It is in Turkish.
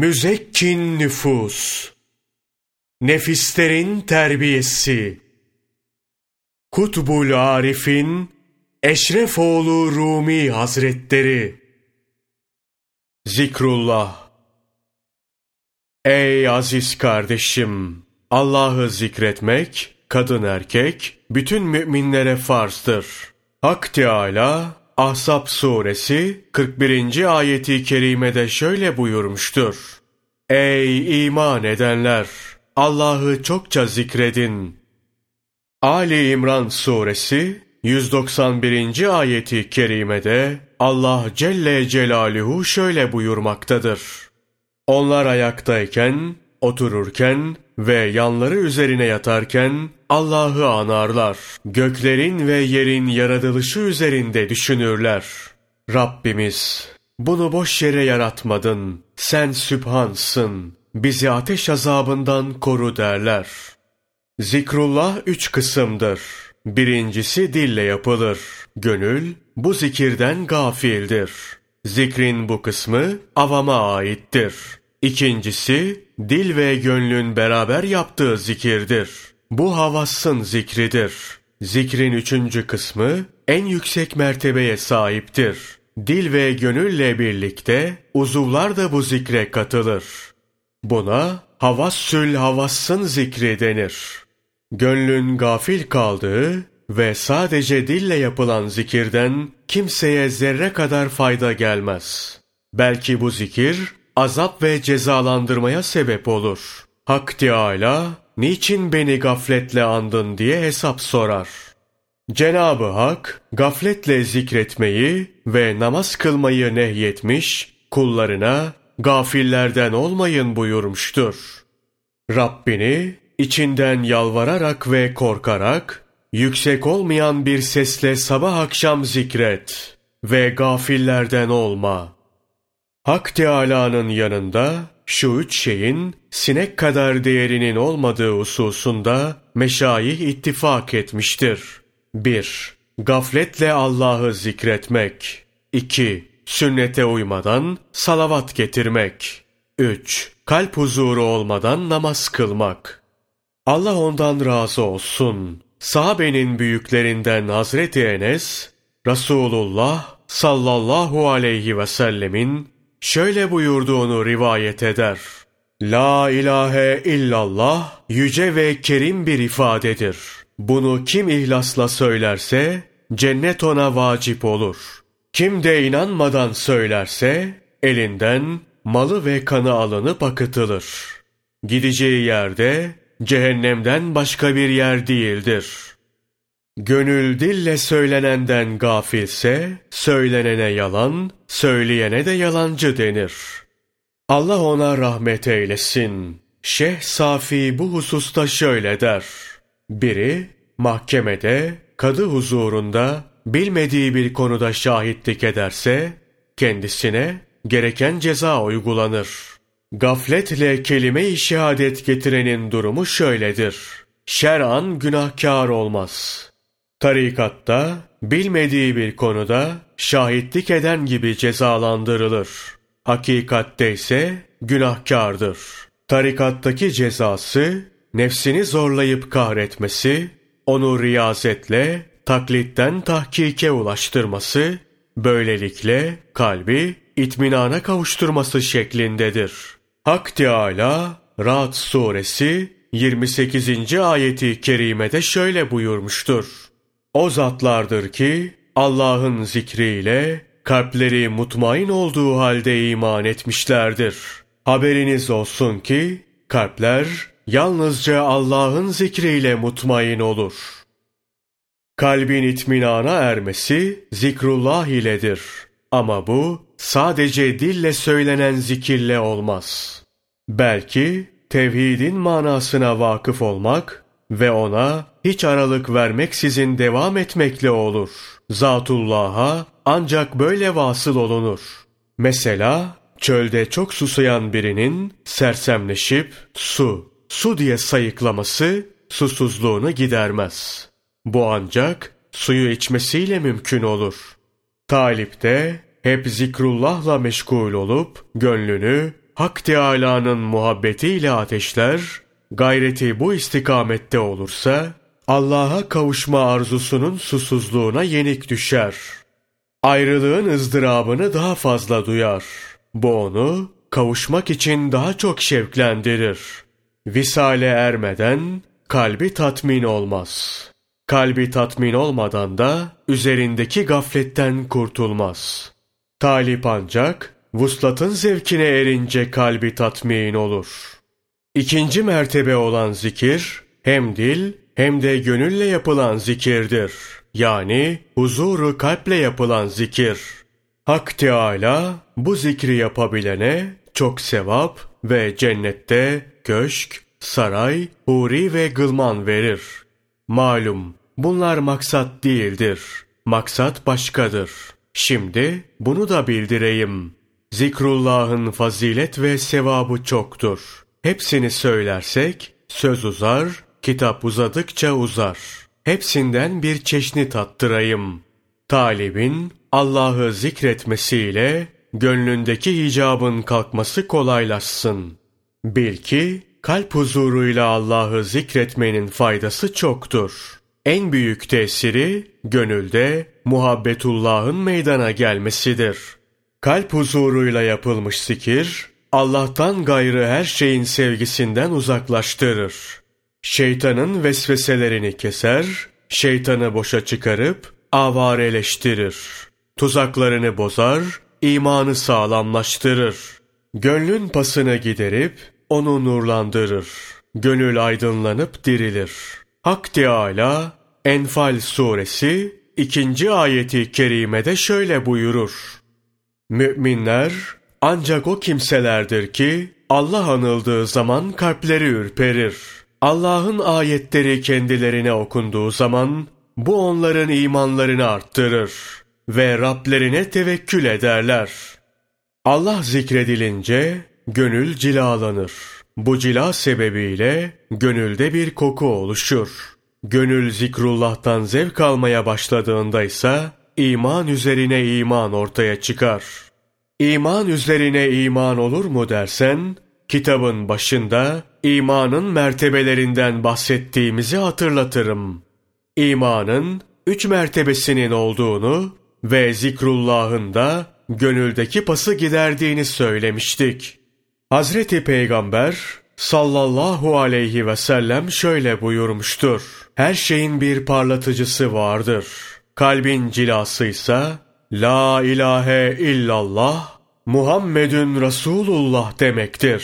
Müzekkin nüfus, nefislerin terbiyesi, Kutbul Arif'in Eşrefoğlu Rumi Hazretleri, Zikrullah, Ey aziz kardeşim! Allah'ı zikretmek, kadın erkek, bütün müminlere farzdır. Hak Teâlâ, Ahzab suresi 41. ayeti kerimede şöyle buyurmuştur. Ey iman edenler! Allah'ı çokça zikredin. Ali İmran suresi 191. ayeti kerimede Allah Celle Celaluhu şöyle buyurmaktadır. Onlar ayaktayken, otururken ve yanları üzerine yatarken Allah'ı anarlar. Göklerin ve yerin yaratılışı üzerinde düşünürler. Rabbimiz, bunu boş yere yaratmadın. Sen sübhansın. Bizi ateş azabından koru derler. Zikrullah üç kısımdır. Birincisi dille yapılır. Gönül bu zikirden gafildir. Zikrin bu kısmı avama aittir. İkincisi, dil ve gönlün beraber yaptığı zikirdir. Bu havassın zikridir. Zikrin üçüncü kısmı en yüksek mertebeye sahiptir. Dil ve gönülle birlikte uzuvlar da bu zikre katılır. Buna havassül havassın zikri denir. Gönlün gafil kaldığı ve sadece dille yapılan zikirden kimseye zerre kadar fayda gelmez. Belki bu zikir azap ve cezalandırmaya sebep olur. Hak Teâlâ, niçin beni gafletle andın diye hesap sorar. Cenabı Hak, gafletle zikretmeyi ve namaz kılmayı nehyetmiş, kullarına gafillerden olmayın buyurmuştur. Rabbini içinden yalvararak ve korkarak, yüksek olmayan bir sesle sabah akşam zikret ve gafillerden olma.'' Hak Teâlâ'nın yanında şu üç şeyin sinek kadar değerinin olmadığı hususunda meşayih ittifak etmiştir. 1. Gafletle Allah'ı zikretmek. 2. Sünnete uymadan salavat getirmek. 3. Kalp huzuru olmadan namaz kılmak. Allah ondan razı olsun. Sahabenin büyüklerinden Hazreti Enes, Resulullah sallallahu aleyhi ve sellemin şöyle buyurduğunu rivayet eder. La ilahe illallah yüce ve kerim bir ifadedir. Bunu kim ihlasla söylerse cennet ona vacip olur. Kim de inanmadan söylerse elinden malı ve kanı alınıp akıtılır. Gideceği yerde cehennemden başka bir yer değildir.'' Gönül dille söylenenden gafilse, söylenene yalan, söyleyene de yalancı denir. Allah ona rahmet eylesin. Şeyh Safi bu hususta şöyle der. Biri, mahkemede, kadı huzurunda, bilmediği bir konuda şahitlik ederse, kendisine gereken ceza uygulanır. Gafletle kelime-i şehadet getirenin durumu şöyledir. Şer'an günahkar olmaz.'' Tarikatta bilmediği bir konuda şahitlik eden gibi cezalandırılır. Hakikatte ise günahkardır. Tarikattaki cezası nefsini zorlayıp kahretmesi, onu riyazetle, taklitten tahkike ulaştırması, böylelikle kalbi itminana kavuşturması şeklindedir. Hak Teâlâ, Ra'd suresi 28. ayeti kerimede şöyle buyurmuştur. O zatlardır ki Allah'ın zikriyle kalpleri mutmain olduğu halde iman etmişlerdir. Haberiniz olsun ki kalpler yalnızca Allah'ın zikriyle mutmain olur. Kalbin itminana ermesi zikrullah iledir. Ama bu sadece dille söylenen zikirle olmaz. Belki tevhidin manasına vakıf olmak ve ona hiç aralık vermeksizin devam etmekle olur. Zatullah'a ancak böyle vasıl olunur. Mesela çölde çok susayan birinin sersemleşip su, su diye sayıklaması susuzluğunu gidermez. Bu ancak suyu içmesiyle mümkün olur. Talip de hep zikrullahla meşgul olup gönlünü Hak Teâlâ'nın muhabbetiyle ateşler, gayreti bu istikamette olursa, Allah'a kavuşma arzusunun susuzluğuna yenik düşer. Ayrılığın ızdırabını daha fazla duyar. Bu onu kavuşmak için daha çok şevklendirir. Visale ermeden kalbi tatmin olmaz. Kalbi tatmin olmadan da üzerindeki gafletten kurtulmaz. Talip ancak vuslatın zevkine erince kalbi tatmin olur. İkinci mertebe olan zikir hem dil hem de gönülle yapılan zikirdir. Yani huzuru kalple yapılan zikir. Hak Teâlâ bu zikri yapabilene çok sevap ve cennette köşk, saray, huri ve gılman verir. Malum bunlar maksat değildir. Maksat başkadır. Şimdi bunu da bildireyim. Zikrullah'ın fazilet ve sevabı çoktur. Hepsini söylersek söz uzar, kitap uzadıkça uzar. Hepsinden bir çeşni tattırayım. Talibin Allah'ı zikretmesiyle gönlündeki icabın kalkması kolaylaşsın. Bil ki kalp huzuruyla Allah'ı zikretmenin faydası çoktur. En büyük tesiri gönülde muhabbetullah'ın meydana gelmesidir. Kalp huzuruyla yapılmış zikir, Allah'tan gayrı her şeyin sevgisinden uzaklaştırır. Şeytanın vesveselerini keser, şeytanı boşa çıkarıp avareleştirir. Tuzaklarını bozar, imanı sağlamlaştırır. Gönlün pasını giderip onu nurlandırır. Gönül aydınlanıp dirilir. Hak Teâlâ Enfal suresi ikinci ayeti kerimede şöyle buyurur. Müminler ancak o kimselerdir ki Allah anıldığı zaman kalpleri ürperir. Allah'ın ayetleri kendilerine okunduğu zaman bu onların imanlarını arttırır ve Rablerine tevekkül ederler. Allah zikredilince gönül cilalanır. Bu cila sebebiyle gönülde bir koku oluşur. Gönül zikrullah'tan zevk almaya başladığında ise iman üzerine iman ortaya çıkar. İman üzerine iman olur mu dersen, kitabın başında imanın mertebelerinden bahsettiğimizi hatırlatırım. İmanın üç mertebesinin olduğunu ve zikrullahın da gönüldeki pası giderdiğini söylemiştik. Hazreti Peygamber sallallahu aleyhi ve sellem şöyle buyurmuştur. Her şeyin bir parlatıcısı vardır. Kalbin cilasıysa La ilahe illallah Muhammedun Resulullah demektir.